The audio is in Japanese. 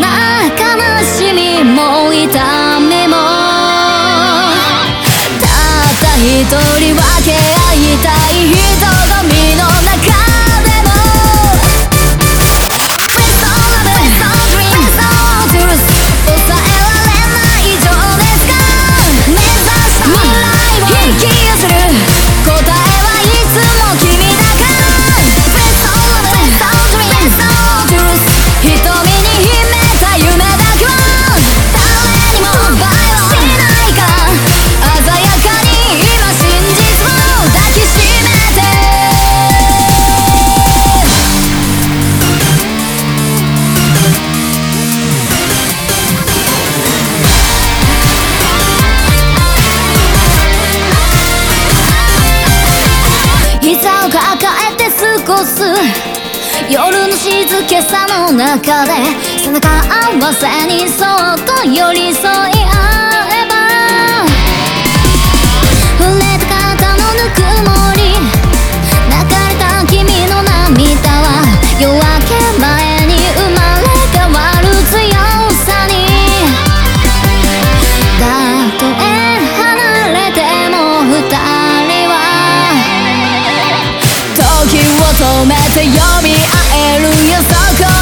仲間しにも痛みも一人分け合膝を抱えて過ごす夜の静けさの中で背中合わせにそっと寄り添い合う。また呼び合える約束